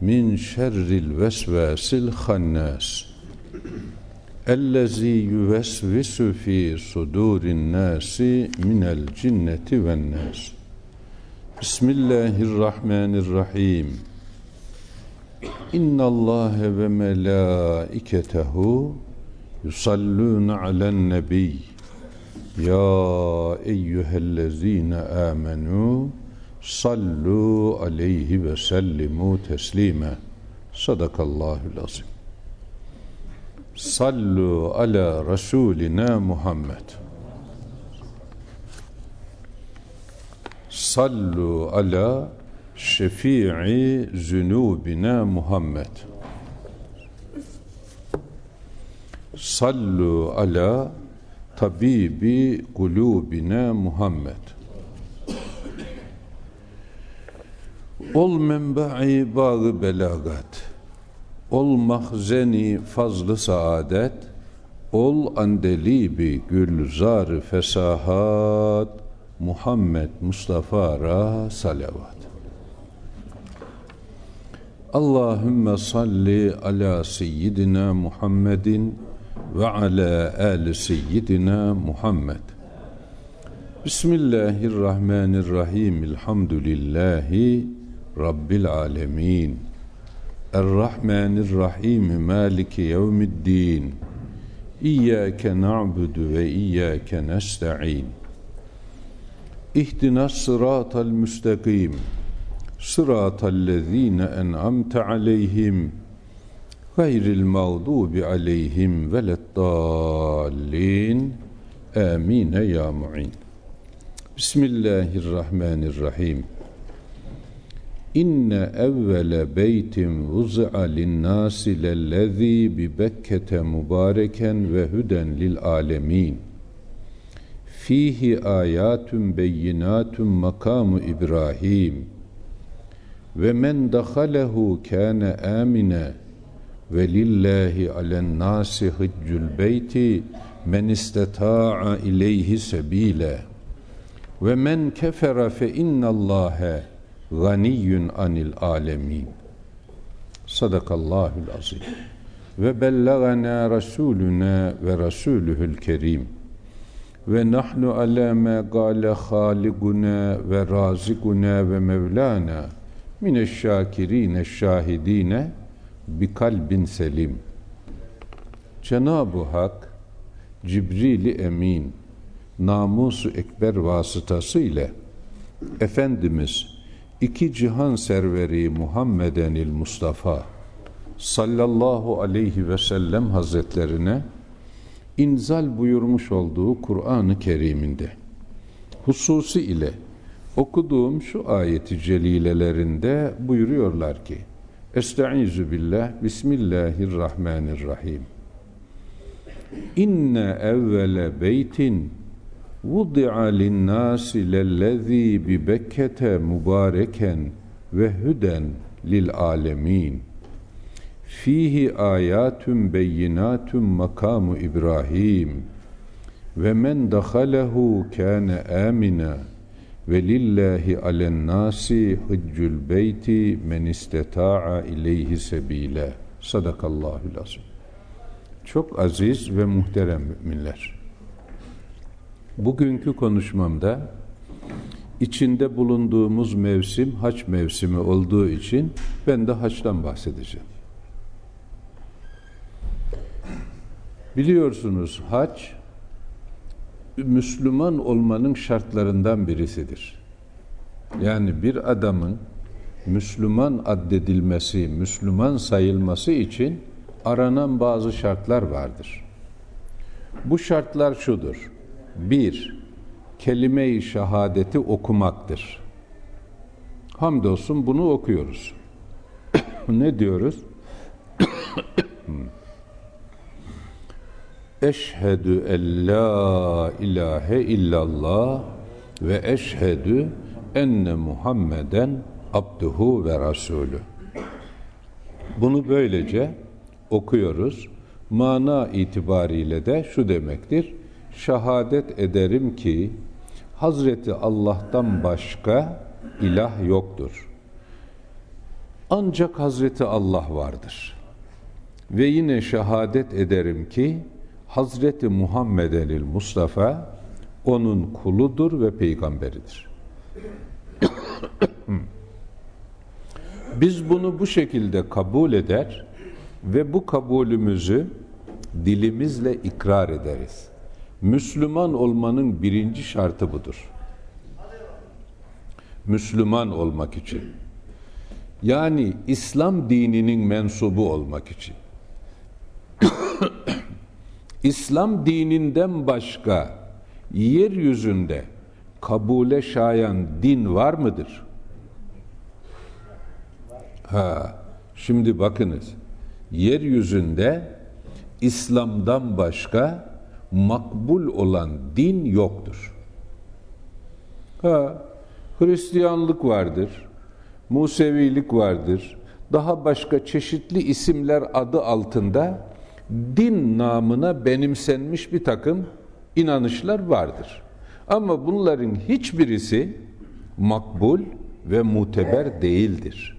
Min şerril vesvesil hannas. Ellezî yüvesvisu fi sudurin nasi minel cinneti ven nas. Bismillahirrahmanirrahim. İnna Allahe ve melâiketehu yusallûne alen nebiy. Ya eyyühellezine amenu sallu aleyhi ve sellimu teslime. Sadakallahul azim. Sallu ala Resulina Muhammed. Sallu ala şefii zünubina Muhammed. Sallu ala tabibi kulubine Muhammed. Ol menba'i bağı belagat. Ol mahzeni fazlı saadet. Ol andelibi gülzar fesahat. Muhammed Mustafa'ra salavat. Allahümme salli ala seyyidina Muhammedin ve ala ali seyyidina Muhammed. Bismillahirrahmanirrahim. Elhamdülillahi رب العالمين. الرحمن الرحيم مالك يوم الدين. إياك نعبد وإياك نستعين. اهدنا الصراط المستقيم. صراط الذين أنعمت عليهم. غير المغضوب عليهم ولا الضالين. آمين يا معين. بسم الله الرحمن الرحيم. İnne evvele beytin vuz'a linnâsi lellezî bi Bekke'te mübareken ve hüden lil alemin fihi ayatun beyinatun makamu İbrahim ve men dahalehu kâne amine ve lillahi alen nasi hıccul beyti men istata'a ileyhi sebile ve men kefere fe innallâhe ganiyyun anil alemin. Sadakallahul azim. Ve bellagana rasuluna ve rasuluhul kerim. Ve nahnu ala ma gale haliguna ve razikuna ve mevlana mineşşakirine şahidine bi kalbin selim. Cenab-ı Hak Cibril-i Emin namusu ekber vasıtası ile Efendimiz iki cihan serveri Muhammedenil Mustafa sallallahu aleyhi ve sellem hazretlerine inzal buyurmuş olduğu Kur'an-ı Kerim'inde hususi ile okuduğum şu ayeti celilelerinde buyuruyorlar ki Estaizu billah Bismillahirrahmanirrahim. İnne evvele beytin mübareken ve hüden lil alemin fihi ayatun beyinatun makamu İbrahim ve men dahalehu kâne amina ve lillahi alen nasi hıccul beyti men isteta'a ileyhi sebile. Sadakallahul azim. Çok aziz ve muhterem müminler. Bugünkü konuşmamda içinde bulunduğumuz mevsim haç mevsimi olduğu için ben de haçtan bahsedeceğim. Biliyorsunuz haç Müslüman olmanın şartlarından birisidir. Yani bir adamın Müslüman addedilmesi, Müslüman sayılması için aranan bazı şartlar vardır. Bu şartlar şudur. Bir, kelime-i şehadeti okumaktır. Hamdolsun bunu okuyoruz. ne diyoruz? Eşhedü en la ilahe illallah ve eşhedü enne Muhammeden abduhu ve rasulü. Bunu böylece okuyoruz. Mana itibariyle de şu demektir. Şehadet ederim ki Hazreti Allah'tan başka ilah yoktur. Ancak Hazreti Allah vardır. Ve yine şehadet ederim ki Hazreti Muhammed el Mustafa onun kuludur ve peygamberidir. Biz bunu bu şekilde kabul eder ve bu kabulümüzü dilimizle ikrar ederiz. Müslüman olmanın birinci şartı budur. Müslüman olmak için. Yani İslam dininin mensubu olmak için. İslam dininden başka yeryüzünde kabule şayan din var mıdır? Ha, şimdi bakınız. Yeryüzünde İslam'dan başka makbul olan din yoktur. Ha, Hristiyanlık vardır, Musevilik vardır, daha başka çeşitli isimler adı altında din namına benimsenmiş bir takım inanışlar vardır. Ama bunların hiçbirisi makbul ve muteber değildir.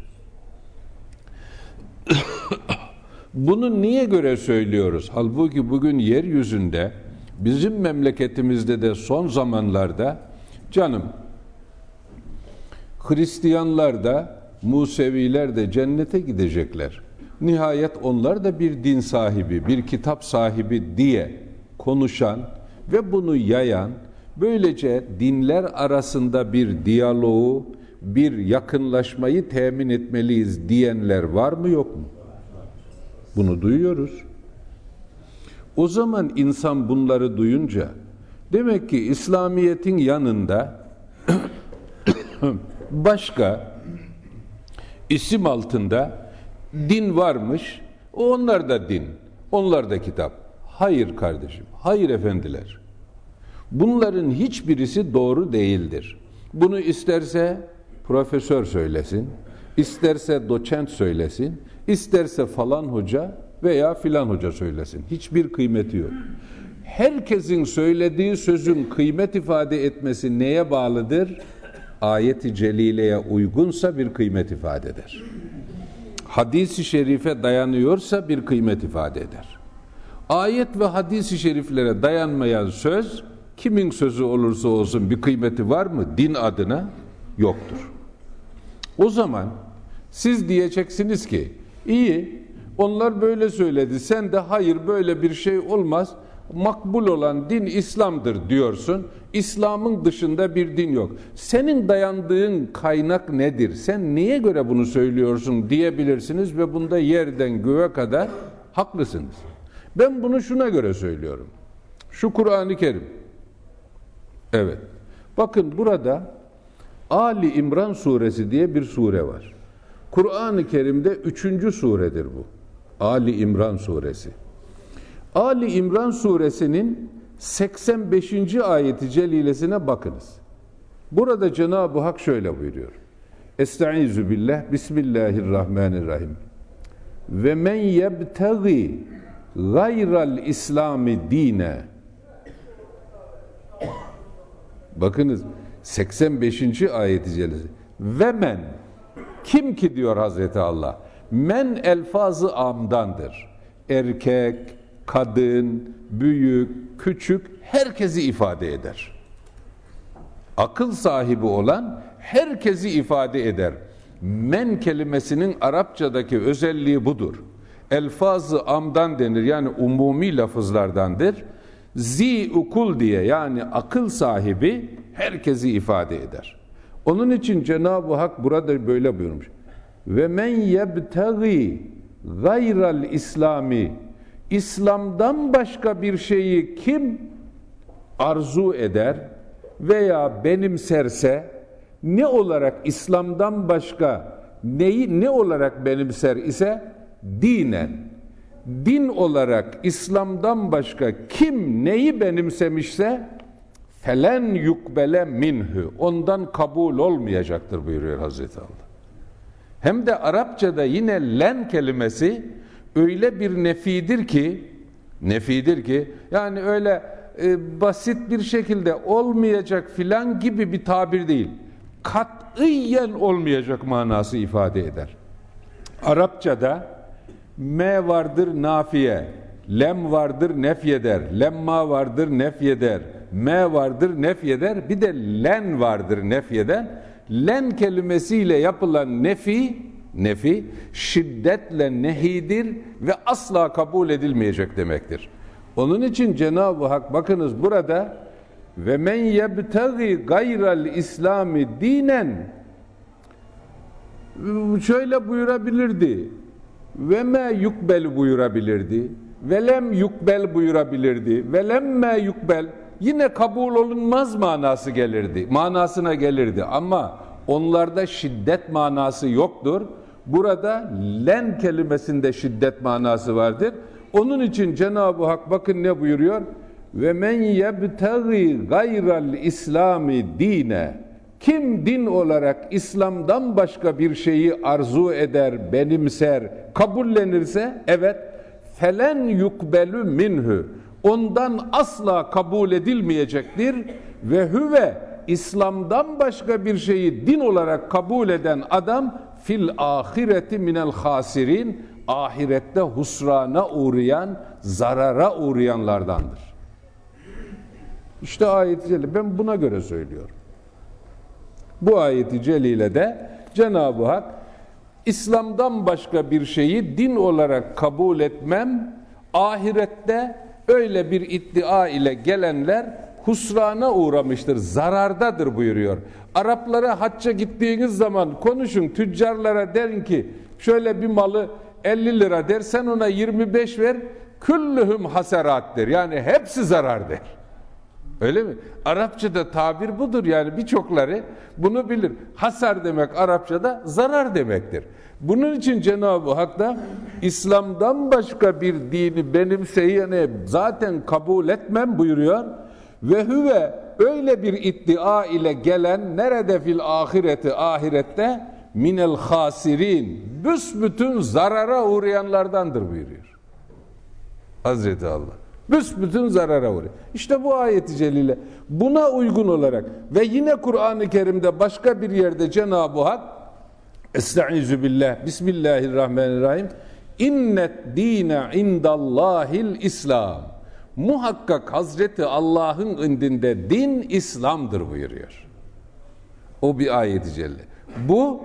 Bunu niye göre söylüyoruz? Halbuki bugün yeryüzünde bizim memleketimizde de son zamanlarda canım Hristiyanlar da Museviler de cennete gidecekler. Nihayet onlar da bir din sahibi, bir kitap sahibi diye konuşan ve bunu yayan, böylece dinler arasında bir diyaloğu, bir yakınlaşmayı temin etmeliyiz diyenler var mı yok mu? Bunu duyuyoruz. O zaman insan bunları duyunca demek ki İslamiyet'in yanında başka isim altında din varmış. Onlar da din. Onlar da kitap. Hayır kardeşim. Hayır efendiler. Bunların hiçbirisi doğru değildir. Bunu isterse profesör söylesin, isterse doçent söylesin, isterse falan hoca veya filan hoca söylesin. Hiçbir kıymeti yok. Herkesin söylediği sözün kıymet ifade etmesi neye bağlıdır? Ayet-i celileye uygunsa bir kıymet ifade eder. Hadis-i şerife dayanıyorsa bir kıymet ifade eder. Ayet ve hadis-i şeriflere dayanmayan söz kimin sözü olursa olsun bir kıymeti var mı? Din adına yoktur. O zaman siz diyeceksiniz ki iyi onlar böyle söyledi sen de hayır böyle bir şey olmaz makbul olan din İslam'dır diyorsun. İslam'ın dışında bir din yok. Senin dayandığın kaynak nedir? Sen niye göre bunu söylüyorsun diyebilirsiniz ve bunda yerden göğe kadar haklısınız. Ben bunu şuna göre söylüyorum. Şu Kur'an-ı Kerim. Evet. Bakın burada Ali İmran suresi diye bir sure var. Kur'an-ı Kerim'de üçüncü suredir bu. Ali İmran suresi. Ali İmran suresinin 85. ayeti celilesine bakınız. Burada Cenab-ı Hak şöyle buyuruyor. Estaizu billah, Bismillahirrahmanirrahim. Ve men yebtagi gayral İslami dine Bakınız 85. ayeti celilesi. Ve men kim ki diyor Hazreti Allah? Men elfazı amdandır. Erkek, kadın, büyük, küçük herkesi ifade eder. Akıl sahibi olan herkesi ifade eder. Men kelimesinin Arapçadaki özelliği budur. Elfazı amdan denir yani umumi lafızlardandır. Zi ukul diye yani akıl sahibi herkesi ifade eder. Onun için Cenab-ı Hak burada böyle buyurmuş. Ve men yebtagi gayral İslami İslam'dan başka bir şeyi kim arzu eder veya benimserse ne olarak İslam'dan başka neyi ne olarak benimser ise dinen din olarak İslam'dan başka kim neyi benimsemişse felen yukbele minhu ondan kabul olmayacaktır buyuruyor Hazreti Allah. Hem de Arapçada yine len kelimesi öyle bir nefidir ki nefidir ki yani öyle e, basit bir şekilde olmayacak filan gibi bir tabir değil. Katiyen olmayacak manası ifade eder. Arapçada me vardır nafiye, lem vardır nefyeder, lemma vardır nefyeder, me vardır nefyeder, bir de len vardır nefyeden. Len kelimesiyle yapılan nefi, nefi şiddetle nehidir ve asla kabul edilmeyecek demektir. Onun için Cenab-ı Hak bakınız burada ve men yebtagi gayral İslami dinen şöyle buyurabilirdi. Ve me yukbel buyurabilirdi. Ve lem yukbel buyurabilirdi. Ve lemme yukbel yine kabul olunmaz manası gelirdi. Manasına gelirdi ama onlarda şiddet manası yoktur. Burada len kelimesinde şiddet manası vardır. Onun için Cenab-ı Hak bakın ne buyuruyor? Ve men yebtagi gayral İslami dine kim din olarak İslam'dan başka bir şeyi arzu eder, benimser, kabullenirse evet felen yukbelü minhu ondan asla kabul edilmeyecektir ve hüve İslam'dan başka bir şeyi din olarak kabul eden adam fil ahireti minel hasirin ahirette husrana uğrayan, zarara uğrayanlardandır. İşte ayet-i celile. Ben buna göre söylüyorum. Bu ayeti celile de Cenab-ı Hak İslam'dan başka bir şeyi din olarak kabul etmem, ahirette öyle bir iddia ile gelenler husrana uğramıştır, zarardadır buyuruyor. Araplara hacca gittiğiniz zaman konuşun, tüccarlara derin ki şöyle bir malı 50 lira der, sen ona 25 ver, küllühüm haserattir. Yani hepsi zarar der. Öyle mi? Arapçada tabir budur yani birçokları bunu bilir. Hasar demek Arapçada zarar demektir. Bunun için Cenab-ı Hak da İslam'dan başka bir dini benimseyene zaten kabul etmem buyuruyor. Ve hüve öyle bir iddia ile gelen nerede fil ahireti ahirette minel hasirin büsbütün zarara uğrayanlardandır buyuruyor. Hazreti Allah. Büsbütün zarara uğruyor. İşte bu ayeti celile buna uygun olarak ve yine Kur'an-ı Kerim'de başka bir yerde Cenab-ı Hak Estaizu billah Bismillahirrahmanirrahim İnnet dine indallahil İslam Muhakkak Hazreti Allah'ın indinde din İslam'dır buyuruyor. O bir ayeti celile. Bu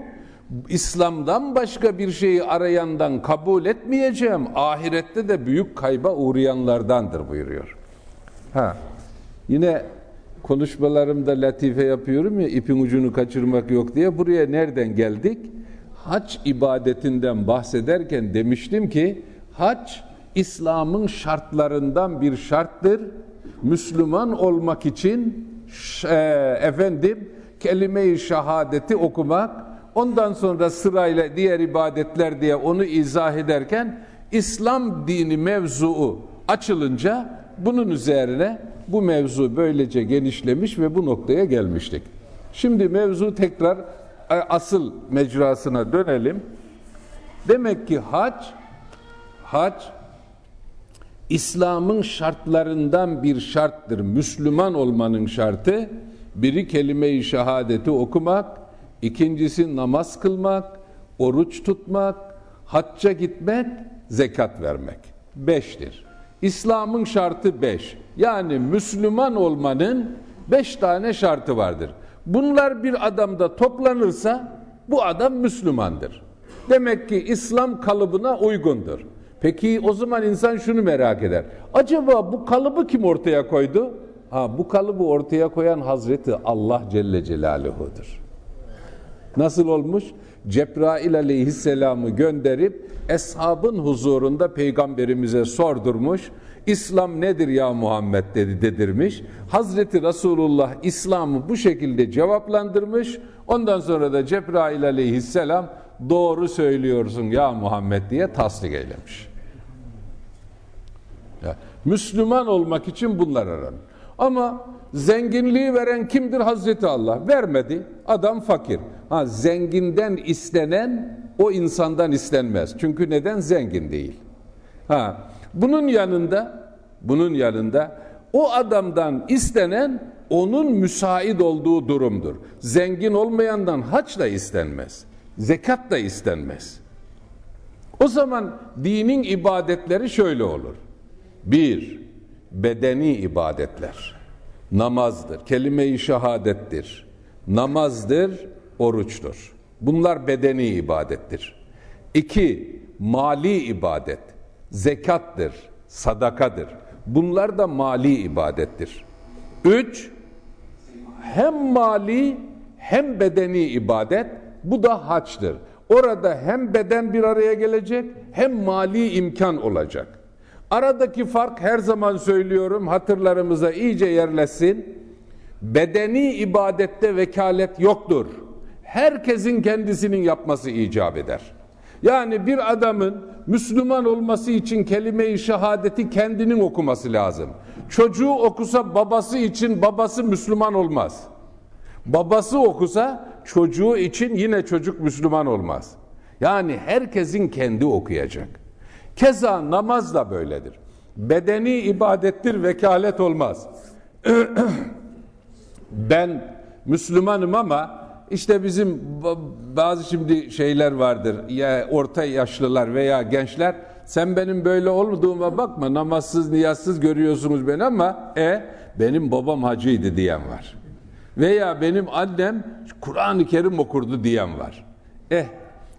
İslam'dan başka bir şeyi arayandan kabul etmeyeceğim. Ahirette de büyük kayba uğrayanlardandır buyuruyor. Ha. Yine konuşmalarımda latife yapıyorum ya ipin ucunu kaçırmak yok diye buraya nereden geldik? Hac ibadetinden bahsederken demiştim ki hac İslam'ın şartlarından bir şarttır. Müslüman olmak için e, efendim kelime-i şehadeti okumak Ondan sonra sırayla diğer ibadetler diye onu izah ederken İslam dini mevzuu açılınca bunun üzerine bu mevzu böylece genişlemiş ve bu noktaya gelmiştik. Şimdi mevzu tekrar asıl mecrasına dönelim. Demek ki hac, hac İslam'ın şartlarından bir şarttır. Müslüman olmanın şartı biri kelime-i şehadeti okumak, İkincisi namaz kılmak, oruç tutmak, hacca gitmek, zekat vermek. Beştir. İslam'ın şartı beş. Yani Müslüman olmanın beş tane şartı vardır. Bunlar bir adamda toplanırsa bu adam Müslümandır. Demek ki İslam kalıbına uygundur. Peki o zaman insan şunu merak eder. Acaba bu kalıbı kim ortaya koydu? Ha, bu kalıbı ortaya koyan Hazreti Allah Celle Celaluhu'dur. Nasıl olmuş? Cebrail aleyhisselamı gönderip eshabın huzurunda peygamberimize sordurmuş. İslam nedir ya Muhammed dedi dedirmiş. Hazreti Resulullah İslam'ı bu şekilde cevaplandırmış. Ondan sonra da Cebrail aleyhisselam doğru söylüyorsun ya Muhammed diye tasdik eylemiş. Ya, Müslüman olmak için bunlar aranır. Ama zenginliği veren kimdir? Hazreti Allah. Vermedi. Adam fakir. Ha, zenginden istenen o insandan istenmez. Çünkü neden? Zengin değil. Ha, bunun yanında bunun yanında o adamdan istenen onun müsait olduğu durumdur. Zengin olmayandan haç da istenmez. Zekat da istenmez. O zaman dinin ibadetleri şöyle olur. Bir, bedeni ibadetler. Namazdır, kelime-i şehadettir. Namazdır, oruçtur. Bunlar bedeni ibadettir. İki, mali ibadet. Zekattır, sadakadır. Bunlar da mali ibadettir. Üç, hem mali hem bedeni ibadet bu da haçtır. Orada hem beden bir araya gelecek hem mali imkan olacak. Aradaki fark her zaman söylüyorum hatırlarımıza iyice yerleşsin. Bedeni ibadette vekalet yoktur. Herkesin kendisinin yapması icap eder. Yani bir adamın Müslüman olması için kelime-i şehadeti kendinin okuması lazım. Çocuğu okusa babası için babası Müslüman olmaz. Babası okusa çocuğu için yine çocuk Müslüman olmaz. Yani herkesin kendi okuyacak. Keza namaz da böyledir. Bedeni ibadettir, vekalet olmaz. ben Müslümanım ama işte bizim bazı şimdi şeyler vardır. Ya orta yaşlılar veya gençler sen benim böyle olmadığıma bakma namazsız niyazsız görüyorsunuz beni ama e benim babam hacıydı diyen var. Veya benim annem Kur'an-ı Kerim okurdu diyen var. Eh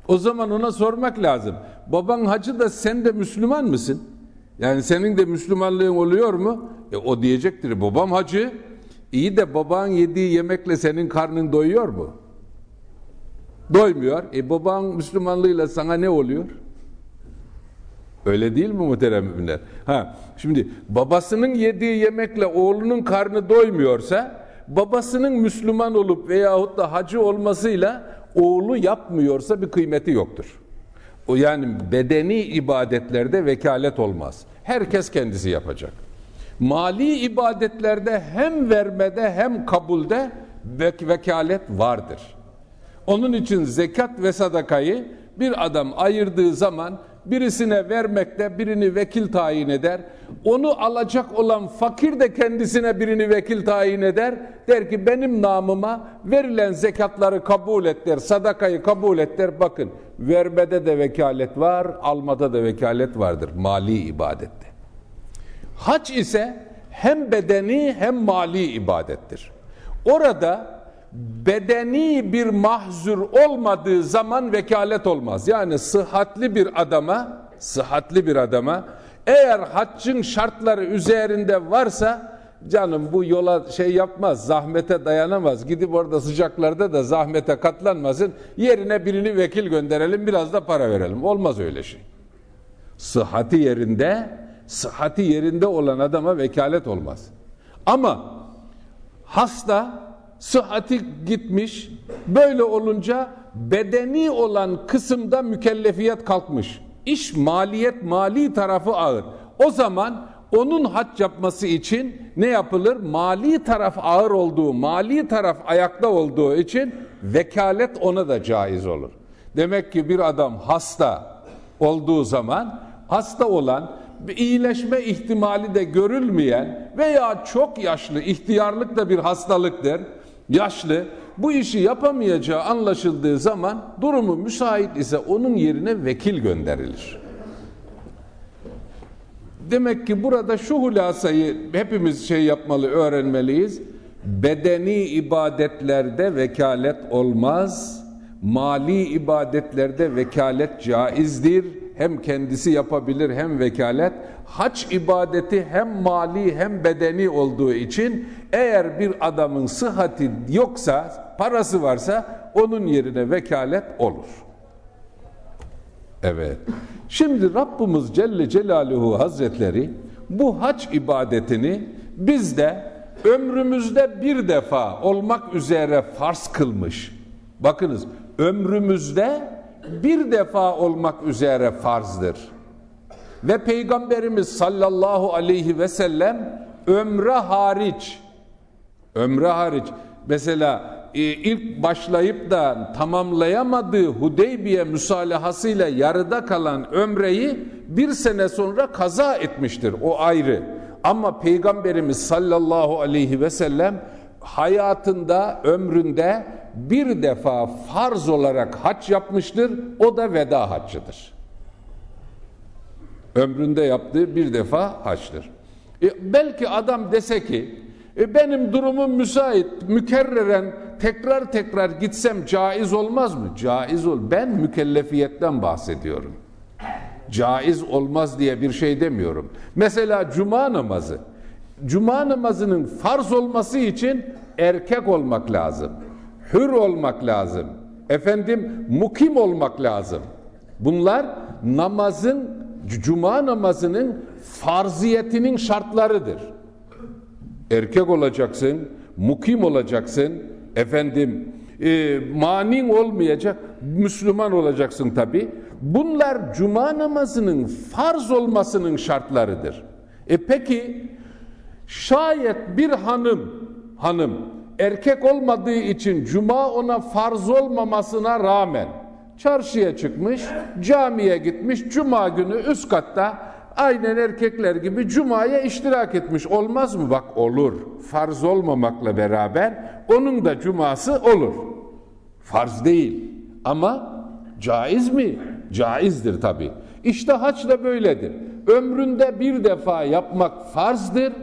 o zaman ona sormak lazım. Baban hacı da sen de Müslüman mısın? Yani senin de Müslümanlığın oluyor mu? E, o diyecektir babam hacı. İyi de baban yediği yemekle senin karnın doyuyor mu? Doymuyor. E baban Müslümanlığıyla sana ne oluyor? Öyle değil mi muhterem müminler? Ha, şimdi babasının yediği yemekle oğlunun karnı doymuyorsa babasının Müslüman olup veyahut da hacı olmasıyla oğlu yapmıyorsa bir kıymeti yoktur. O yani bedeni ibadetlerde vekalet olmaz. Herkes kendisi yapacak. Mali ibadetlerde hem vermede hem kabulde vek vekalet vardır. Onun için zekat ve sadakayı bir adam ayırdığı zaman birisine vermekte birini vekil tayin eder. Onu alacak olan fakir de kendisine birini vekil tayin eder. Der ki benim namıma verilen zekatları kabul et der, sadakayı kabul et der. Bakın vermede de vekalet var, almada da vekalet vardır mali ibadette. Hac ise hem bedeni hem mali ibadettir. Orada bedeni bir mahzur olmadığı zaman vekalet olmaz. Yani sıhhatli bir adama, sıhhatli bir adama eğer haccın şartları üzerinde varsa canım bu yola şey yapmaz, zahmete dayanamaz. Gidip orada sıcaklarda da zahmete katlanmasın. Yerine birini vekil gönderelim, biraz da para verelim. Olmaz öyle şey. Sıhhati yerinde, sıhhati yerinde olan adama vekalet olmaz. Ama hasta sıhhati gitmiş. Böyle olunca bedeni olan kısımda mükellefiyet kalkmış. İş maliyet mali tarafı ağır. O zaman onun hac yapması için ne yapılır? Mali taraf ağır olduğu, mali taraf ayakta olduğu için vekalet ona da caiz olur. Demek ki bir adam hasta olduğu zaman hasta olan iyileşme ihtimali de görülmeyen veya çok yaşlı ihtiyarlık da bir hastalıktır yaşlı bu işi yapamayacağı anlaşıldığı zaman durumu müsait ise onun yerine vekil gönderilir. Demek ki burada şu hulasayı hepimiz şey yapmalı, öğrenmeliyiz. Bedeni ibadetlerde vekalet olmaz. Mali ibadetlerde vekalet caizdir. Hem kendisi yapabilir hem vekalet. Haç ibadeti hem mali hem bedeni olduğu için eğer bir adamın sıhhati yoksa, parası varsa onun yerine vekalet olur. Evet. Şimdi Rabbimiz Celle Celaluhu Hazretleri bu hac ibadetini bizde ömrümüzde bir defa olmak üzere farz kılmış. Bakınız ömrümüzde bir defa olmak üzere farzdır. Ve Peygamberimiz sallallahu aleyhi ve sellem ömre hariç ömre hariç mesela e, ilk başlayıp da tamamlayamadığı Hudeybiye müsalahasıyla yarıda kalan ömreyi bir sene sonra kaza etmiştir. O ayrı. Ama Peygamberimiz sallallahu aleyhi ve sellem hayatında, ömründe bir defa farz olarak hac yapmıştır. O da veda haccıdır. Ömründe yaptığı bir defa haçtır. E, belki adam dese ki e, benim durumum müsait, mükerreren tekrar tekrar gitsem caiz olmaz mı? Caiz ol. Ben mükellefiyetten bahsediyorum. Caiz olmaz diye bir şey demiyorum. Mesela cuma namazı. Cuma namazının farz olması için erkek olmak lazım. Hür olmak lazım. Efendim mukim olmak lazım. Bunlar namazın cuma namazının farziyetinin şartlarıdır. Erkek olacaksın, mukim olacaksın, efendim e, manin olmayacak, Müslüman olacaksın tabi. Bunlar cuma namazının farz olmasının şartlarıdır. E peki şayet bir hanım, hanım erkek olmadığı için cuma ona farz olmamasına rağmen çarşıya çıkmış, camiye gitmiş, cuma günü üst katta aynen erkekler gibi cumaya iştirak etmiş. Olmaz mı? Bak olur. Farz olmamakla beraber onun da cuması olur. Farz değil. Ama caiz mi? Caizdir tabi. İşte haç da böyledir. Ömründe bir defa yapmak farzdır.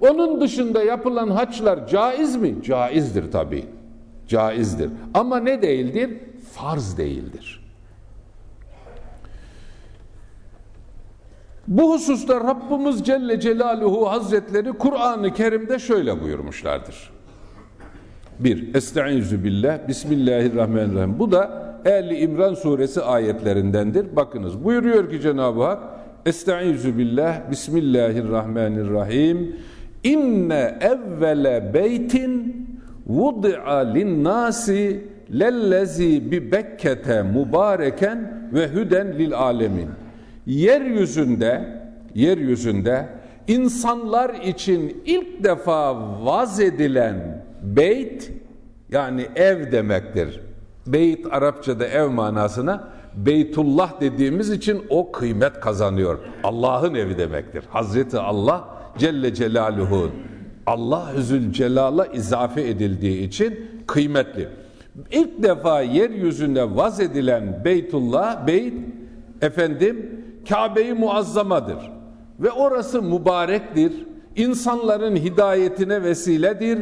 Onun dışında yapılan haçlar caiz mi? Caizdir tabi. Caizdir. Ama ne değildir? Farz değildir. Bu hususta Rabbimiz Celle Celaluhu Hazretleri Kur'an-ı Kerim'de şöyle buyurmuşlardır. Bir, Estaizu billah, Bismillahirrahmanirrahim. Bu da Ehli İmran suresi ayetlerindendir. Bakınız buyuruyor ki Cenab-ı Hak Estaizu billah, Bismillahirrahmanirrahim. İnne evvele beytin vudi'a linnâsi lellezi bi Bekke'te mübareken ve hüden lil alemin yeryüzünde yeryüzünde insanlar için ilk defa vaz edilen beyt yani ev demektir. Beyt Arapçada ev manasına Beytullah dediğimiz için o kıymet kazanıyor. Allah'ın evi demektir. Hazreti Allah Celle Celaluhu Allah Zülcelal'a izafe edildiği için kıymetli. İlk defa yeryüzünde vaz edilen Beytullah, Beyt efendim Kabe-i Muazzamadır ve orası mübarektir. İnsanların hidayetine vesiledir.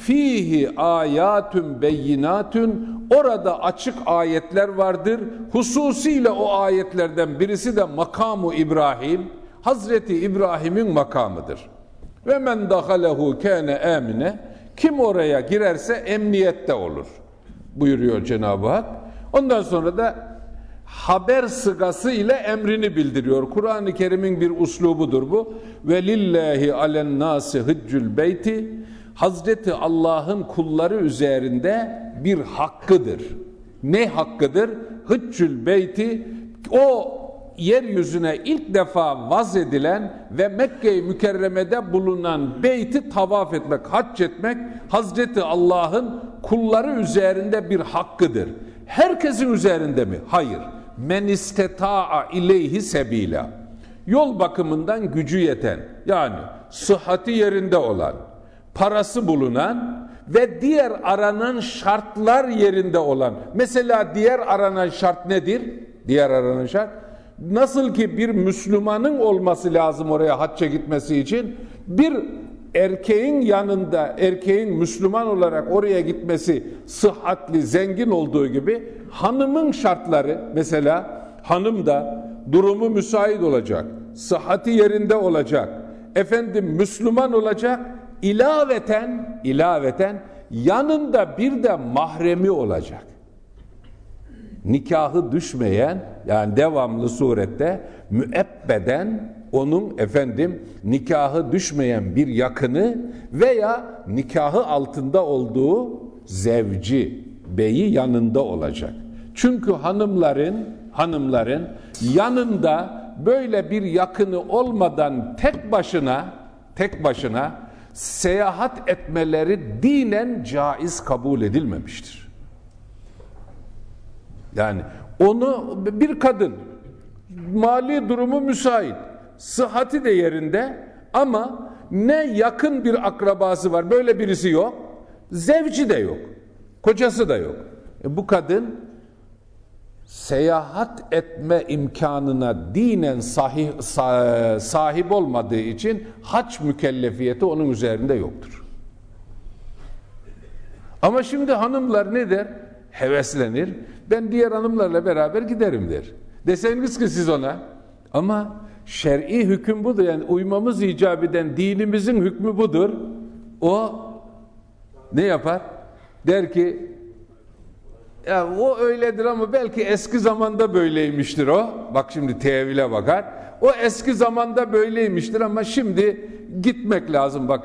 Fihi ayatun beyinatun orada açık ayetler vardır. Hususiyle o ayetlerden birisi de makamu İbrahim. Hazreti İbrahim'in makamıdır. Ve men dahalehu kâne emine kim oraya girerse emniyette olur buyuruyor Cenab-ı Hak. Ondan sonra da haber sıgası ile emrini bildiriyor. Kur'an-ı Kerim'in bir uslubudur bu. Ve lillahi alen nasi hıccül beyti Hazreti Allah'ın kulları üzerinde bir hakkıdır. Ne hakkıdır? Hıccül beyti o yeryüzüne ilk defa vaz edilen ve Mekke-i Mükerreme'de bulunan beyti tavaf etmek, hac etmek Hazreti Allah'ın kulları üzerinde bir hakkıdır. Herkesin üzerinde mi? Hayır men isteta'a ileyhi sebila. Yol bakımından gücü yeten yani sıhhati yerinde olan, parası bulunan ve diğer aranan şartlar yerinde olan. Mesela diğer aranan şart nedir? Diğer aranan şart nasıl ki bir Müslümanın olması lazım oraya hacca gitmesi için bir erkeğin yanında erkeğin Müslüman olarak oraya gitmesi sıhhatli, zengin olduğu gibi hanımın şartları mesela hanım da durumu müsait olacak, sıhhati yerinde olacak, efendim Müslüman olacak, ilaveten ilaveten yanında bir de mahremi olacak. Nikahı düşmeyen yani devamlı surette müebbeden onun efendim nikahı düşmeyen bir yakını veya nikahı altında olduğu zevci, beyi yanında olacak. Çünkü hanımların hanımların yanında böyle bir yakını olmadan tek başına tek başına seyahat etmeleri dinen caiz kabul edilmemiştir. Yani onu bir kadın mali durumu müsait, sıhhati de yerinde ama ne yakın bir akrabası var, böyle birisi yok, zevci de yok, kocası da yok. E bu kadın seyahat etme imkanına dinen sahih, sahip olmadığı için haç mükellefiyeti onun üzerinde yoktur. Ama şimdi hanımlar ne der? Heveslenir. Ben diğer hanımlarla beraber giderim der. Deseniz ki siz ona ama şer'i hüküm budur. Yani uymamız icap eden dinimizin hükmü budur. O ne yapar? Der ki ya o öyledir ama belki eski zamanda böyleymiştir o. Bak şimdi tevile bakar. O eski zamanda böyleymiştir ama şimdi gitmek lazım bak.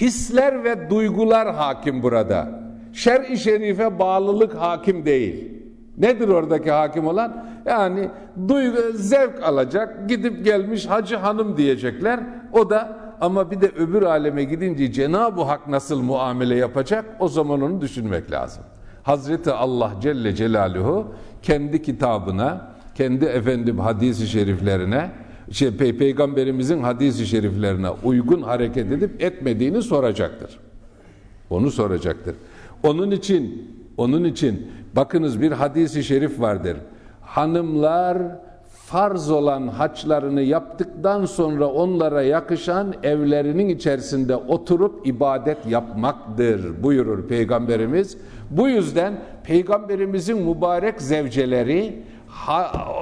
Hisler ve duygular hakim burada. Şer-i şerife bağlılık hakim değil. Nedir oradaki hakim olan? Yani duygu, zevk alacak, gidip gelmiş hacı hanım diyecekler. O da ama bir de öbür aleme gidince Cenab-ı Hak nasıl muamele yapacak? O zaman onu düşünmek lazım. Hazreti Allah Celle Celaluhu kendi kitabına, kendi efendim hadisi şeriflerine, şey, Pey peygamberimizin hadisi şeriflerine uygun hareket edip etmediğini soracaktır. Onu soracaktır. Onun için onun için bakınız bir hadisi şerif vardır. Hanımlar farz olan haçlarını yaptıktan sonra onlara yakışan evlerinin içerisinde oturup ibadet yapmaktır buyurur Peygamberimiz. Bu yüzden Peygamberimizin mübarek zevceleri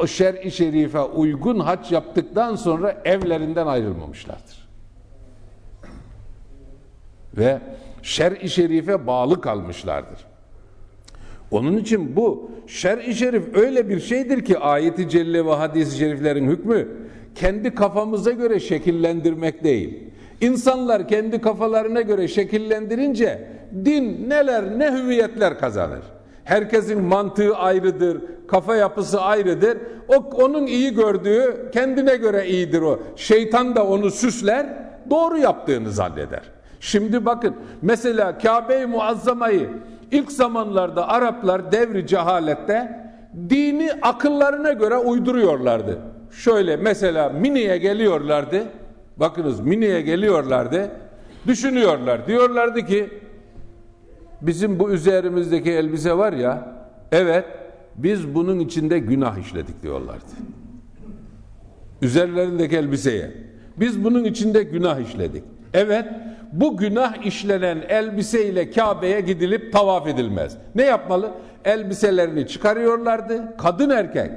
şer-i şerife uygun haç yaptıktan sonra evlerinden ayrılmamışlardır. Ve şer-i şerife bağlı kalmışlardır. Onun için bu şer-i şerif öyle bir şeydir ki ayeti celle ve hadis-i şeriflerin hükmü kendi kafamıza göre şekillendirmek değil. İnsanlar kendi kafalarına göre şekillendirince din neler ne hüviyetler kazanır. Herkesin mantığı ayrıdır, kafa yapısı ayrıdır. O onun iyi gördüğü kendine göre iyidir o. Şeytan da onu süsler, doğru yaptığını zanneder. Şimdi bakın mesela Kabe-i Muazzama'yı ilk zamanlarda Araplar devri cehalette dini akıllarına göre uyduruyorlardı. Şöyle mesela Mini'ye geliyorlardı. Bakınız Mini'ye geliyorlardı. Düşünüyorlar. Diyorlardı ki bizim bu üzerimizdeki elbise var ya evet biz bunun içinde günah işledik diyorlardı. Üzerlerindeki elbiseye. Biz bunun içinde günah işledik. Evet bu günah işlenen elbise ile Kabe'ye gidilip tavaf edilmez. Ne yapmalı? Elbiselerini çıkarıyorlardı. Kadın erkek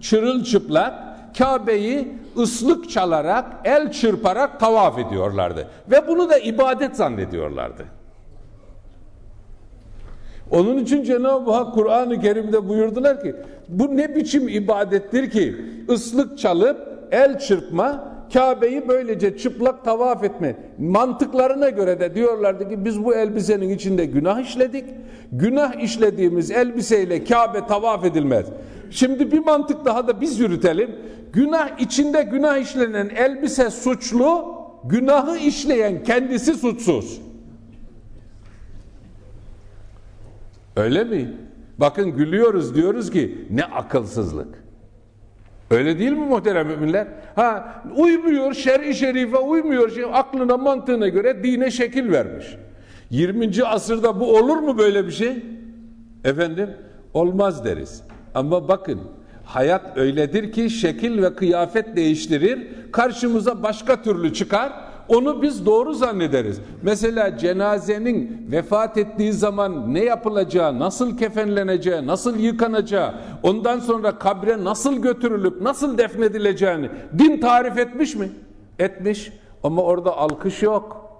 çırılçıplak Kabe'yi ıslık çalarak, el çırparak tavaf ediyorlardı. Ve bunu da ibadet zannediyorlardı. Onun için Cenab-ı Hak Kur'an-ı Kerim'de buyurdular ki bu ne biçim ibadettir ki ıslık çalıp el çırpma Kabe'yi böylece çıplak tavaf etme mantıklarına göre de diyorlardı ki biz bu elbisenin içinde günah işledik. Günah işlediğimiz elbiseyle Kabe tavaf edilmez. Şimdi bir mantık daha da biz yürütelim. Günah içinde günah işlenen elbise suçlu, günahı işleyen kendisi suçsuz. Öyle mi? Bakın gülüyoruz diyoruz ki ne akılsızlık. Öyle değil mi muhterem müminler? Ha uymuyor, şer-i şerife uymuyor, şey, aklına mantığına göre dine şekil vermiş. 20. asırda bu olur mu böyle bir şey? Efendim olmaz deriz. Ama bakın hayat öyledir ki şekil ve kıyafet değiştirir, karşımıza başka türlü çıkar onu biz doğru zannederiz. Mesela cenazenin vefat ettiği zaman ne yapılacağı, nasıl kefenleneceği, nasıl yıkanacağı, ondan sonra kabre nasıl götürülüp nasıl defnedileceğini din tarif etmiş mi? Etmiş ama orada alkış yok.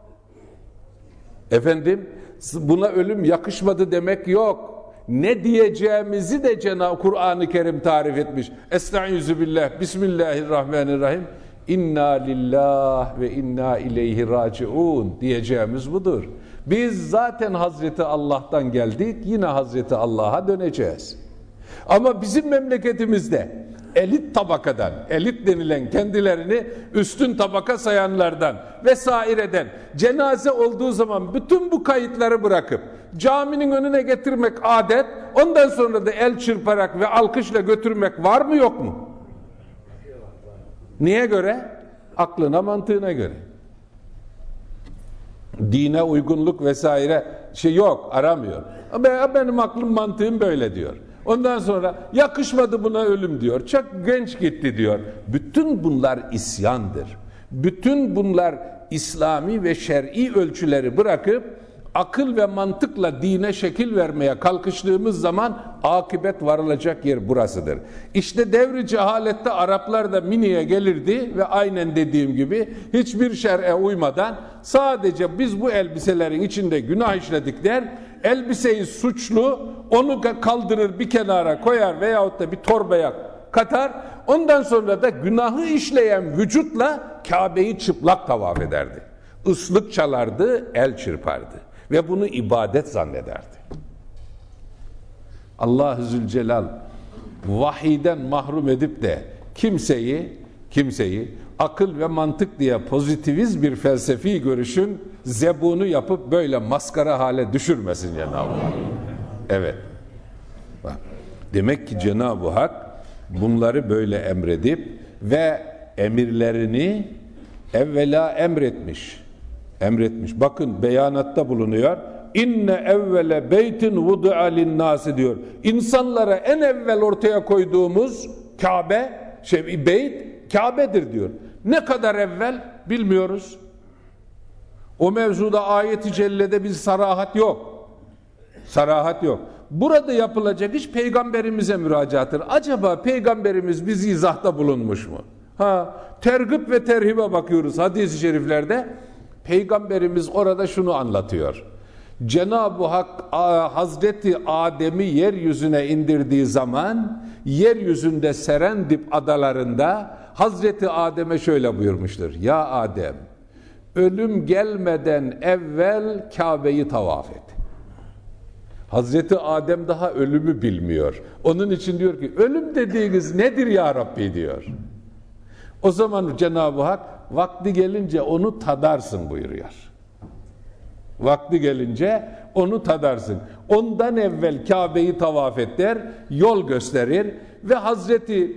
Efendim buna ölüm yakışmadı demek yok. Ne diyeceğimizi de Cenab-ı Kur'an-ı Kerim tarif etmiş. Estaizu billah, Bismillahirrahmanirrahim. İnna lillah ve inna ileyhi raciun diyeceğimiz budur. Biz zaten Hazreti Allah'tan geldik, yine Hazreti Allah'a döneceğiz. Ama bizim memleketimizde elit tabakadan, elit denilen kendilerini üstün tabaka sayanlardan vesaireden cenaze olduğu zaman bütün bu kayıtları bırakıp caminin önüne getirmek adet, ondan sonra da el çırparak ve alkışla götürmek var mı yok mu? Niye göre? Aklına mantığına göre. Dine uygunluk vesaire şey yok aramıyor. Benim aklım mantığım böyle diyor. Ondan sonra yakışmadı buna ölüm diyor. Çok genç gitti diyor. Bütün bunlar isyandır. Bütün bunlar İslami ve şer'i ölçüleri bırakıp akıl ve mantıkla dine şekil vermeye kalkıştığımız zaman akibet varılacak yer burasıdır. İşte devri cehalette Araplar da Mini'ye gelirdi ve aynen dediğim gibi hiçbir şer'e uymadan sadece biz bu elbiselerin içinde günah işledik der, elbiseyi suçlu onu kaldırır bir kenara koyar veyahut da bir torbaya katar, ondan sonra da günahı işleyen vücutla Kabe'yi çıplak tavaf ederdi. Islık çalardı, el çırpardı ve bunu ibadet zannederdi. Allah Zülcelal vahiden mahrum edip de kimseyi kimseyi akıl ve mantık diye pozitiviz bir felsefi görüşün zebunu yapıp böyle maskara hale düşürmesin Cenab-ı Hak. Evet. Demek ki Cenab-ı Hak bunları böyle emredip ve emirlerini evvela emretmiş emretmiş. Bakın beyanatta bulunuyor. İnne evvele beytin vudu'a linnâsi diyor. İnsanlara en evvel ortaya koyduğumuz Kabe, şey beyt Kabe'dir diyor. Ne kadar evvel bilmiyoruz. O mevzuda ayeti cellede bir sarahat yok. Sarahat yok. Burada yapılacak iş peygamberimize müracaattır. Acaba peygamberimiz bizi izahta bulunmuş mu? Ha, tergip ve terhibe bakıyoruz hadis-i şeriflerde. Peygamberimiz orada şunu anlatıyor. Cenab-ı Hak Hazreti Adem'i yeryüzüne indirdiği zaman yeryüzünde Serendip adalarında Hazreti Adem'e şöyle buyurmuştur. Ya Adem ölüm gelmeden evvel Kabe'yi tavaf et. Hazreti Adem daha ölümü bilmiyor. Onun için diyor ki ölüm dediğiniz nedir ya Rabbi diyor. O zaman Cenab-ı Hak vakti gelince onu tadarsın buyuruyor. Vakti gelince onu tadarsın. Ondan evvel Kabe'yi tavaf et der, yol gösterir ve Hazreti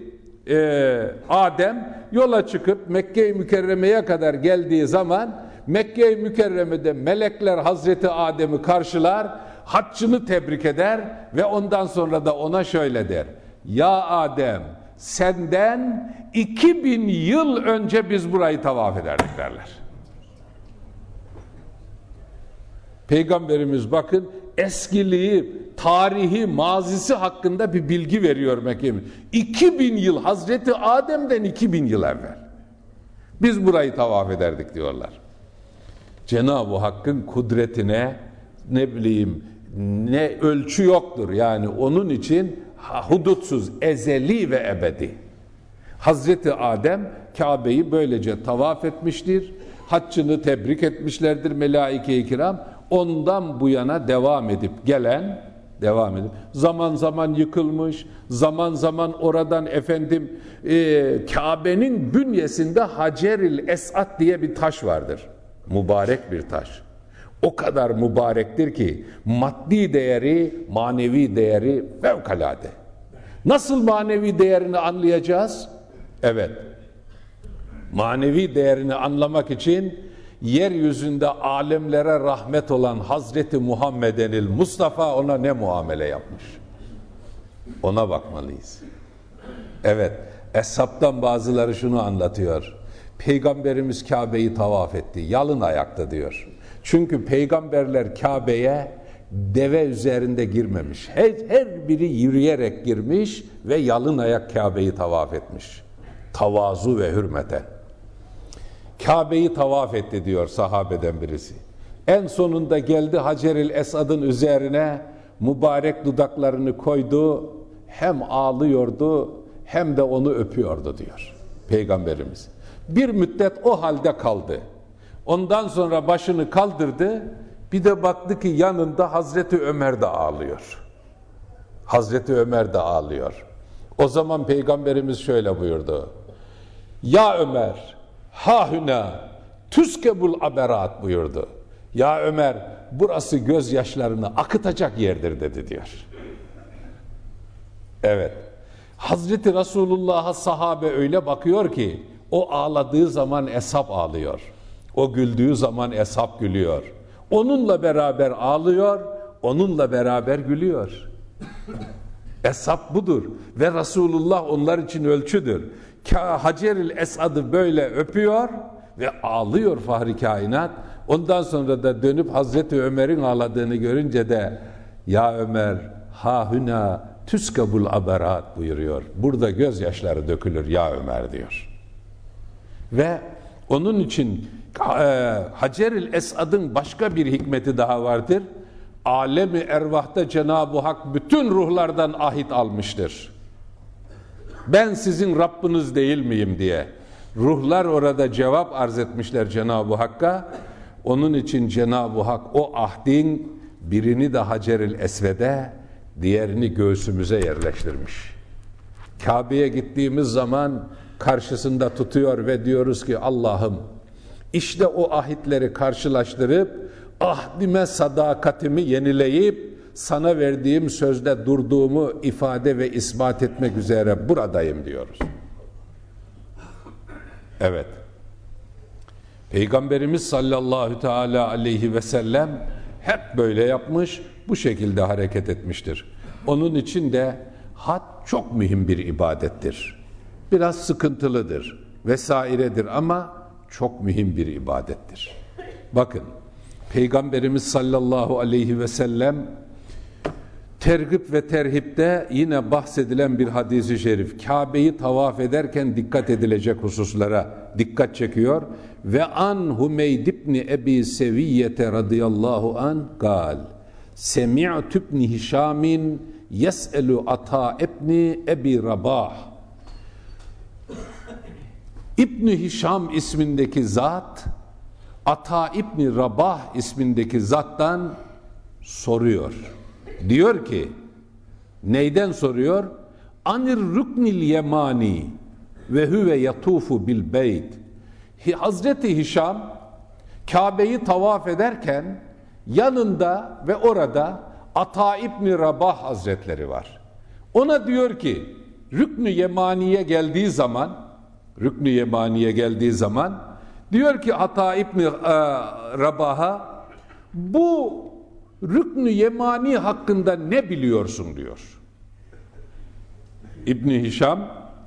e, Adem yola çıkıp Mekke-i Mükerreme'ye kadar geldiği zaman Mekke-i Mükerreme'de melekler Hazreti Adem'i karşılar, haccını tebrik eder ve ondan sonra da ona şöyle der. Ya Adem senden 2000 yıl önce biz burayı tavaf ederdik derler. Peygamberimiz bakın eskiliği, tarihi, mazisi hakkında bir bilgi veriyor Mekke'miz. 2000 yıl Hazreti Adem'den 2000 yıl evvel. Biz burayı tavaf ederdik diyorlar. Cenab-ı Hakk'ın kudretine ne bileyim ne ölçü yoktur. Yani onun için hudutsuz, ezeli ve ebedi. Hazreti Adem Kabe'yi böylece tavaf etmiştir. Haccını tebrik etmişlerdir melaike-i kiram. Ondan bu yana devam edip gelen devam edip zaman zaman yıkılmış, zaman zaman oradan efendim e, Kabe'nin bünyesinde Haceril Esat diye bir taş vardır. Mübarek bir taş o kadar mübarektir ki maddi değeri, manevi değeri fevkalade. Nasıl manevi değerini anlayacağız? Evet. Manevi değerini anlamak için yeryüzünde alemlere rahmet olan Hazreti Muhammedenil Mustafa ona ne muamele yapmış? Ona bakmalıyız. Evet, Eshap'tan bazıları şunu anlatıyor. Peygamberimiz Kabe'yi tavaf etti, yalın ayakta diyor. Çünkü peygamberler Kabe'ye deve üzerinde girmemiş. Her, her biri yürüyerek girmiş ve yalın ayak Kabe'yi tavaf etmiş. Tavazu ve hürmete. Kabe'yi tavaf etti diyor sahabeden birisi. En sonunda geldi Haceril Esad'ın üzerine mübarek dudaklarını koydu. Hem ağlıyordu hem de onu öpüyordu diyor Peygamberimiz. Bir müddet o halde kaldı. Ondan sonra başını kaldırdı. Bir de baktı ki yanında Hazreti Ömer de ağlıyor. Hazreti Ömer de ağlıyor. O zaman Peygamberimiz şöyle buyurdu. Ya Ömer, ha hüna, tüskebul aberat buyurdu. Ya Ömer, burası gözyaşlarını akıtacak yerdir dedi diyor. Evet. Hazreti Resulullah'a sahabe öyle bakıyor ki o ağladığı zaman esap ağlıyor. O güldüğü zaman esap gülüyor. Onunla beraber ağlıyor, onunla beraber gülüyor. Esap budur ve Resulullah onlar için ölçüdür. Haceril Esad'ı böyle öpüyor ve ağlıyor Fahri Kainat. Ondan sonra da dönüp Hazreti Ömer'in ağladığını görünce de ya Ömer ha hüna tüskabul aberat buyuruyor. Burada gözyaşları dökülür ya Ömer diyor. Ve onun için e, Haceril Esad'ın başka bir hikmeti daha vardır. Alemi ervahta Cenab-ı Hak bütün ruhlardan ahit almıştır. Ben sizin Rabbiniz değil miyim diye. Ruhlar orada cevap arz etmişler Cenab-ı Hakk'a. Onun için Cenab-ı Hak o ahdin birini de Haceril Esved'e, diğerini göğsümüze yerleştirmiş. Kabe'ye gittiğimiz zaman karşısında tutuyor ve diyoruz ki Allah'ım işte o ahitleri karşılaştırıp ahdime sadakatimi yenileyip sana verdiğim sözde durduğumu ifade ve ispat etmek üzere buradayım diyoruz. Evet. Peygamberimiz sallallahu teala aleyhi ve sellem hep böyle yapmış, bu şekilde hareket etmiştir. Onun için de had çok mühim bir ibadettir. Biraz sıkıntılıdır vesairedir ama çok mühim bir ibadettir. Bakın Peygamberimiz sallallahu aleyhi ve sellem tergip ve terhipte yine bahsedilen bir hadisi şerif. Kabe'yi tavaf ederken dikkat edilecek hususlara dikkat çekiyor. Ve an Humeyd ibn Ebi Seviyete radıyallahu an gal. Semi'tu ibn Hişamin yes'elu ata ibn Ebi Rabah. İbn Hişam ismindeki zat Ata İbni Rabah ismindeki zattan soruyor. Diyor ki neyden soruyor? Anir ruknil yemani ve huve yatufu bil beyt. Hazreti Hişam Kabe'yi tavaf ederken yanında ve orada Ata İbni Rabah Hazretleri var. Ona diyor ki Rüknü Yemani'ye geldiği zaman Rüknü Yemani'ye geldiği zaman diyor ki Ata İbni e, Rabah'a bu Rüknü Yemani hakkında ne biliyorsun diyor. İbni Hişam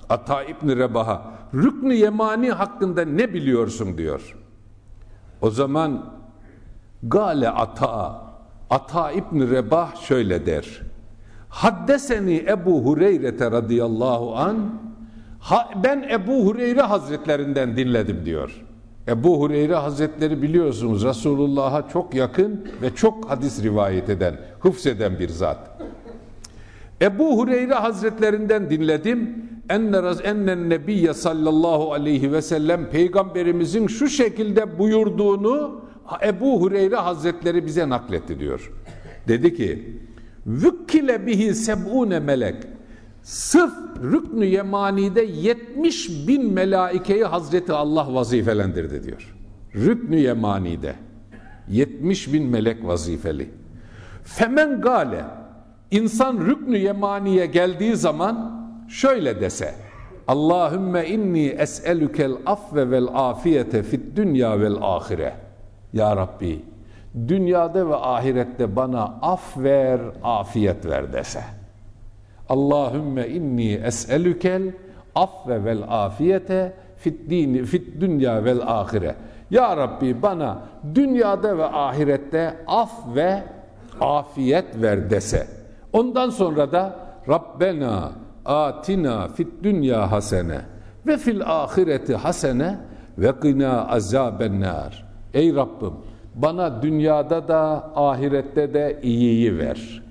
Ata İbni Rabah'a Rüknü Yemani hakkında ne biliyorsun diyor. O zaman Gale Ata Ata İbni Rebah şöyle der. Haddeseni Ebu Hureyre radıyallahu an ben Ebu Hureyre hazretlerinden dinledim diyor. Ebu Hureyre Hazretleri biliyorsunuz Resulullah'a çok yakın ve çok hadis rivayet eden, hıfzeden bir zat. Ebu Hureyre Hazretlerinden dinledim. Enne ennen nebiyye sallallahu aleyhi ve sellem peygamberimizin şu şekilde buyurduğunu Ebu Hureyre Hazretleri bize nakletti diyor. Dedi ki: "Vükkile bihi seb'une melek." Sırf Rüknü Yemani'de 70 bin melaikeyi Hazreti Allah vazifelendirdi diyor. Rüknü Yemani'de 70 bin melek vazifeli. Femen gale insan Rüknü Yemani'ye geldiği zaman şöyle dese Allahümme inni es'elükel afve vel afiyete fit dünya vel ahire. Ya Rabbi dünyada ve ahirette bana af ver, afiyet ver dese. Allahümme inni es'elükel afve vel afiyete fit dini fit dünya vel ahire. Ya Rabbi bana dünyada ve ahirette af ve afiyet ver dese. Ondan sonra da Rabbena atina fit dünya hasene ve fil ahireti hasene ve qina azaben nar. Ey Rabbim bana dünyada da ahirette de iyiyi ver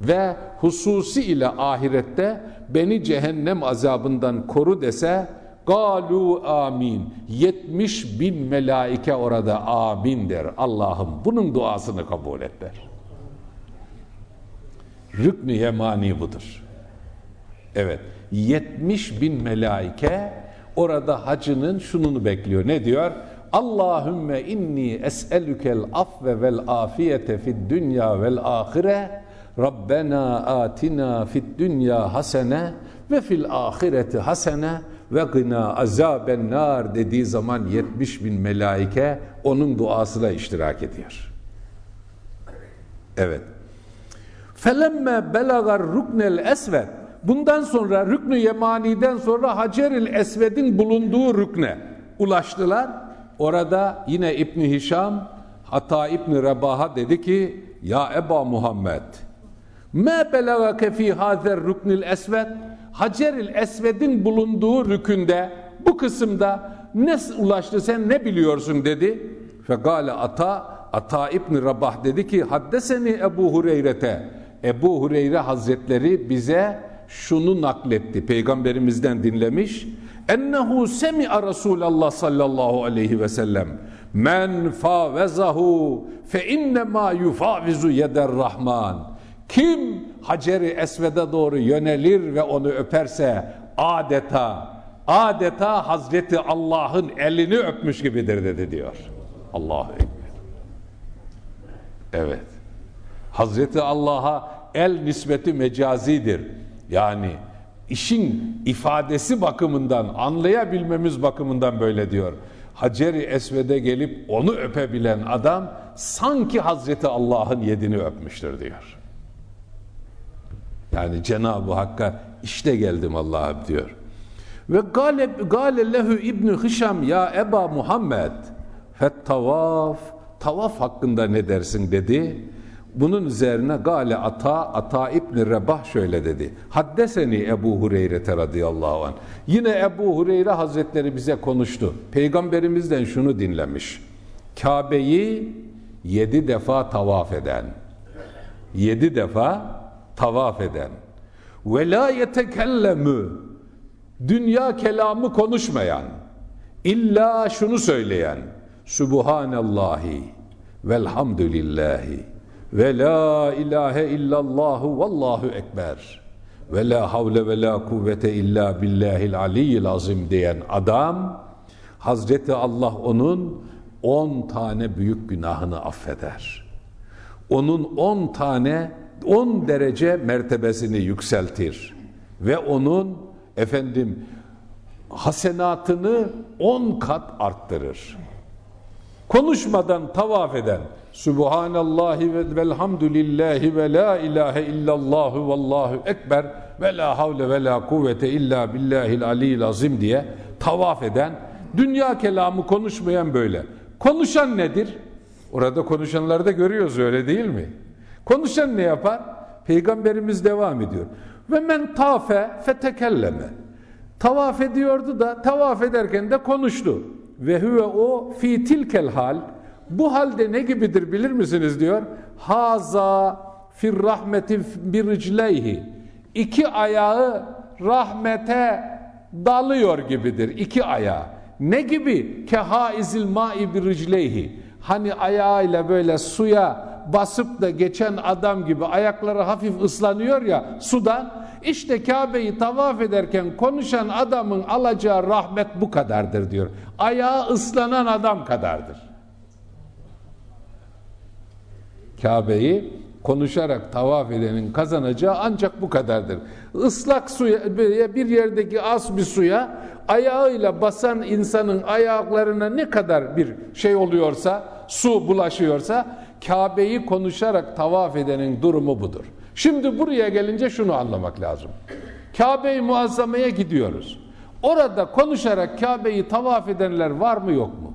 ve hususi ile ahirette beni cehennem azabından koru dese galu amin 70 bin melaike orada amin der Allah'ım bunun duasını kabul et der Rüknü yemani budur. Evet. 70 bin melaike orada hacının şununu bekliyor. Ne diyor? Allahümme inni es'elükel afve vel afiyete fid dünya vel ahire Rabbena atina fid dünya hasene ve fil ahireti hasene ve gına azaben nar dediği zaman 70 bin melaike onun duasına iştirak ediyor. Evet. Felemme belagar ruknel esved Bundan sonra Rüknü Yemani'den sonra Haceril Esved'in bulunduğu rükne ulaştılar. Orada yine İbn Hişam hatta İbn Rebaha dedi ki ya Eba Muhammed me belagake fi hazer rüknil esved Haceril Esved'in bulunduğu rükünde bu kısımda ne ulaştı sen ne biliyorsun dedi. Fekale ata Ata İbn Rabah dedi ki haddeseni Ebu Hureyre'te Ebu Hureyre Hazretleri bize şunu nakletti. Peygamberimizden dinlemiş. Ennehu semi'a Resulallah sallallahu aleyhi ve sellem. Men favezahu fe innema yufavizu yeder rahman. Kim Hacer-i Esved'e doğru yönelir ve onu öperse adeta adeta Hazreti Allah'ın elini öpmüş gibidir dedi diyor. Allahu Ekber. Evet. Hazreti Allah'a el nispeti mecazidir. Yani işin ifadesi bakımından, anlayabilmemiz bakımından böyle diyor. Hacer-i Esved'e gelip onu öpebilen adam sanki Hazreti Allah'ın yedini öpmüştür diyor. Yani Cenab-ı Hakk'a işte geldim Allah'ım diyor. Ve gale, gale lehu İbni Hişam ya Eba Muhammed fet tavaf tavaf hakkında ne dersin dedi. Bunun üzerine Gale Ata, Ata İbni Rebah şöyle dedi. Haddeseni Ebu Hureyre radıyallahu anh. Yine Ebu Hureyre Hazretleri bize konuştu. Peygamberimizden şunu dinlemiş. Kabe'yi yedi defa tavaf eden, yedi defa tavaf eden, ve la yetekellemü, dünya kelamı konuşmayan, illa şunu söyleyen, Subhanallahi velhamdülillahi ve la ilahe illallahu vallahu ekber ve la havle ve la kuvvete illa billahil aliyyil azim diyen adam Hazreti Allah onun on tane büyük günahını affeder. Onun on tane on derece mertebesini yükseltir ve onun efendim hasenatını on kat arttırır. Konuşmadan tavaf eden Subhanallahi ve velhamdülillahi ve la ilahe illallahu vallahu ekber ve la havle ve la kuvvete illa billahil aliyyil azim diye tavaf eden dünya kelamı konuşmayan böyle. Konuşan nedir? Orada konuşanları da görüyoruz öyle değil mi? Konuşan ne yapar? Peygamberimiz devam ediyor. Ve men tafe fetekelleme. Tavaf ediyordu da tavaf ederken de konuştu. Ve huve o fi tilkel hal bu halde ne gibidir bilir misiniz diyor. Haza fir rahmeti bir ricleyhi. İki ayağı rahmete dalıyor gibidir. İki ayağı. Ne gibi? Kehaizil ma'i bir ricleyhi. Hani ayağıyla böyle suya basıp da geçen adam gibi ayakları hafif ıslanıyor ya sudan. İşte Kabe'yi tavaf ederken konuşan adamın alacağı rahmet bu kadardır diyor. Ayağı ıslanan adam kadardır. Kabe'yi konuşarak tavaf edenin kazanacağı ancak bu kadardır. Islak suya bir yerdeki az bir suya ayağıyla basan insanın ayaklarına ne kadar bir şey oluyorsa, su bulaşıyorsa Kabe'yi konuşarak tavaf edenin durumu budur. Şimdi buraya gelince şunu anlamak lazım. Kabe-i Muazzama'ya gidiyoruz. Orada konuşarak Kabe'yi tavaf edenler var mı yok mu?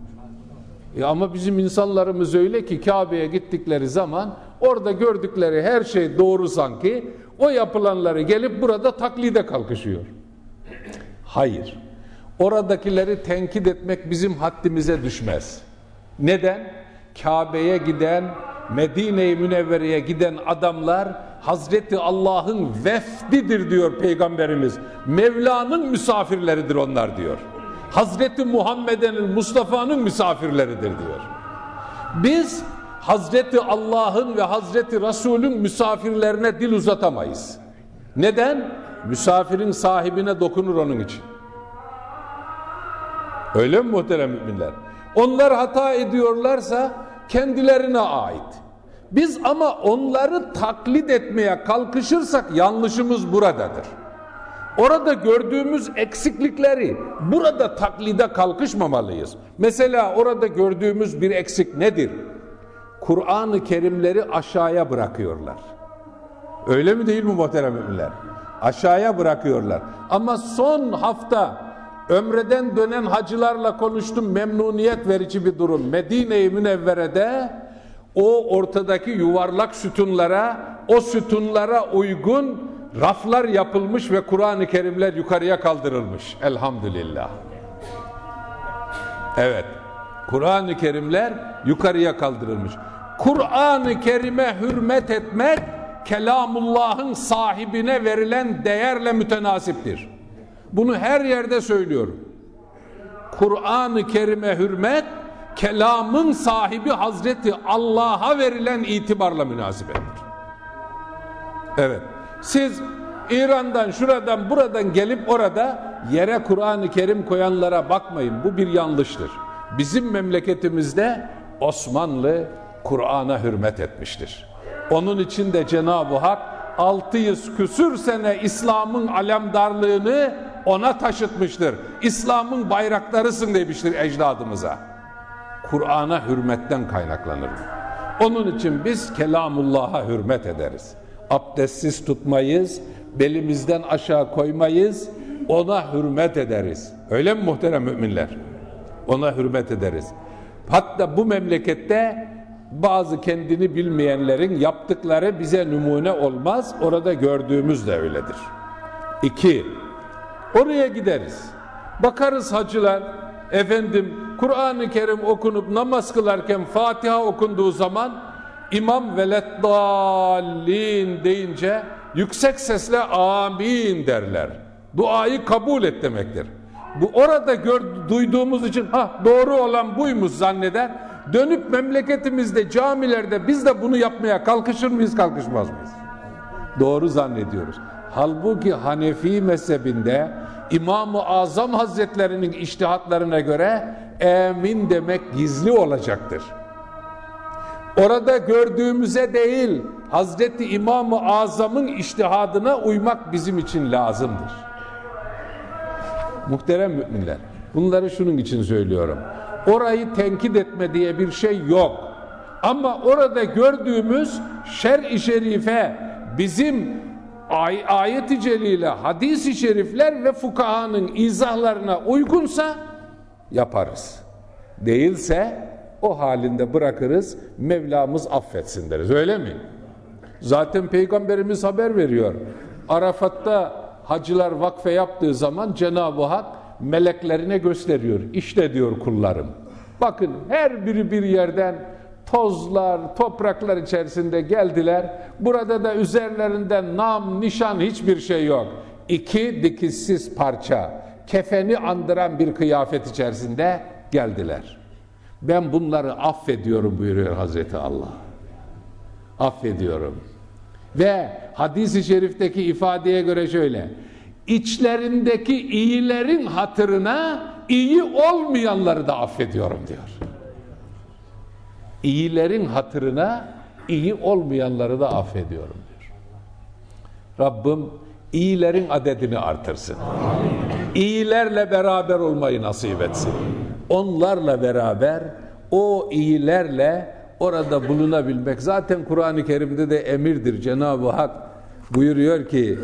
E ama bizim insanlarımız öyle ki Kabe'ye gittikleri zaman orada gördükleri her şey doğru sanki o yapılanları gelip burada taklide kalkışıyor. Hayır. Oradakileri tenkit etmek bizim haddimize düşmez. Neden? Kabe'ye giden, Medine-i Münevvere'ye giden adamlar Hazreti Allah'ın vefdidir diyor Peygamberimiz. Mevla'nın misafirleridir onlar diyor. Hazreti Muhammed'in Mustafa'nın misafirleridir diyor. Biz Hazreti Allah'ın ve Hazreti Resul'ün misafirlerine dil uzatamayız. Neden? Misafirin sahibine dokunur onun için. Öyle mi muhterem müminler? Onlar hata ediyorlarsa kendilerine ait. Biz ama onları taklit etmeye kalkışırsak yanlışımız buradadır. Orada gördüğümüz eksiklikleri burada taklide kalkışmamalıyız. Mesela orada gördüğümüz bir eksik nedir? Kur'an-ı Kerimleri aşağıya bırakıyorlar. Öyle mi değil mi muhterem müminler? Aşağıya bırakıyorlar. Ama son hafta ömreden dönen hacılarla konuştum memnuniyet verici bir durum. Medine-i Münevvere'de o ortadaki yuvarlak sütunlara, o sütunlara uygun raflar yapılmış ve Kur'an-ı Kerimler yukarıya kaldırılmış. Elhamdülillah. Evet. Kur'an-ı Kerimler yukarıya kaldırılmış. Kur'an-ı Kerim'e hürmet etmek kelamullahın sahibine verilen değerle mütenasiptir. Bunu her yerde söylüyorum. Kur'an-ı Kerim'e hürmet kelamın sahibi Hazreti Allah'a verilen itibarla münasebettir. Evet. Siz İran'dan, şuradan, buradan gelip orada yere Kur'an-ı Kerim koyanlara bakmayın. Bu bir yanlıştır. Bizim memleketimizde Osmanlı Kur'an'a hürmet etmiştir. Onun için de Cenab-ı Hak 600 küsür sene İslam'ın alemdarlığını ona taşıtmıştır. İslam'ın bayraklarısın demiştir ecdadımıza. Kur'an'a hürmetten kaynaklanır. Onun için biz kelamullah'a hürmet ederiz. Abdestsiz tutmayız, belimizden aşağı koymayız, ona hürmet ederiz. Öyle mi muhterem müminler? Ona hürmet ederiz. Hatta bu memlekette bazı kendini bilmeyenlerin yaptıkları bize numune olmaz. Orada gördüğümüz de öyledir. İki, oraya gideriz. Bakarız hacılar, efendim Kur'an-ı Kerim okunup namaz kılarken Fatiha okunduğu zaman İmam veleddallin deyince yüksek sesle amin derler. Duayı kabul et demektir. Bu orada gör, duyduğumuz için ha doğru olan buymuş zanneder. Dönüp memleketimizde camilerde biz de bunu yapmaya kalkışır mıyız kalkışmaz mıyız? Doğru zannediyoruz. Halbuki Hanefi mezhebinde İmam-ı Azam Hazretlerinin iştihatlarına göre emin demek gizli olacaktır. Orada gördüğümüze değil Hazreti İmam-ı Azam'ın iştihadına uymak bizim için lazımdır. Muhterem müminler bunları şunun için söylüyorum. Orayı tenkit etme diye bir şey yok. Ama orada gördüğümüz şer-i şerife bizim ay ayet-i celile, hadis-i şerifler ve fukahanın izahlarına uygunsa yaparız. Değilse o halinde bırakırız Mevlamız affetsin deriz öyle mi? Zaten Peygamberimiz haber veriyor. Arafat'ta hacılar vakfe yaptığı zaman Cenab-ı Hak meleklerine gösteriyor. İşte diyor kullarım. Bakın her biri bir yerden tozlar, topraklar içerisinde geldiler. Burada da üzerlerinden nam, nişan hiçbir şey yok. İki dikişsiz parça, kefeni andıran bir kıyafet içerisinde geldiler. Ben bunları affediyorum buyuruyor Hazreti Allah. Affediyorum. Ve hadis-i şerifteki ifadeye göre şöyle. İçlerindeki iyilerin hatırına iyi olmayanları da affediyorum diyor. İyilerin hatırına iyi olmayanları da affediyorum diyor. Rabbim iyilerin adedini artırsın. İyilerle beraber olmayı nasip etsin. Onlarla beraber o iyilerle orada bulunabilmek zaten Kur'an-ı Kerim'de de emirdir. Cenab-ı Hak buyuruyor ki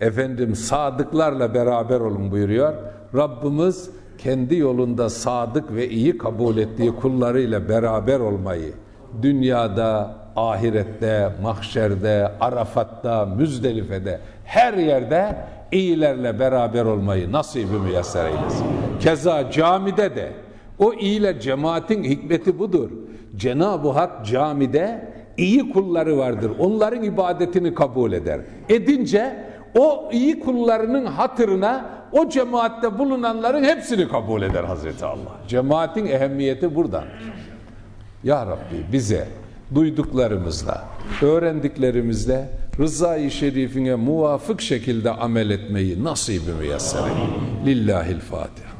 efendim sadıklarla beraber olun buyuruyor. Rabbimiz kendi yolunda sadık ve iyi kabul ettiği kullarıyla beraber olmayı dünyada, ahirette, mahşerde, Arafat'ta, Müzdelife'de her yerde iyilerle beraber olmayı nasip-i müyesser eylesin. Keza camide de o iyiler cemaatin hikmeti budur. Cenab-ı Hak camide iyi kulları vardır. Onların ibadetini kabul eder. Edince o iyi kullarının hatırına o cemaatte bulunanların hepsini kabul eder Hazreti Allah. Cemaatin ehemmiyeti buradan. Ya Rabbi bize duyduklarımızla, öğrendiklerimizle rızayı şerifine muvafık şekilde amel etmeyi nasip-i müyesser. Lillahil Fatiha.